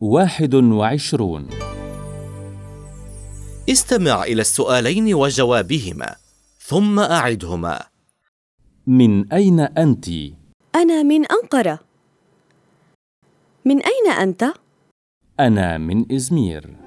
واحد وعشرون استمع إلى السؤالين وجوابهما ثم أعدهما من أين أنت؟ أنا من أنقرة من أين أنت؟ أنا من إزمير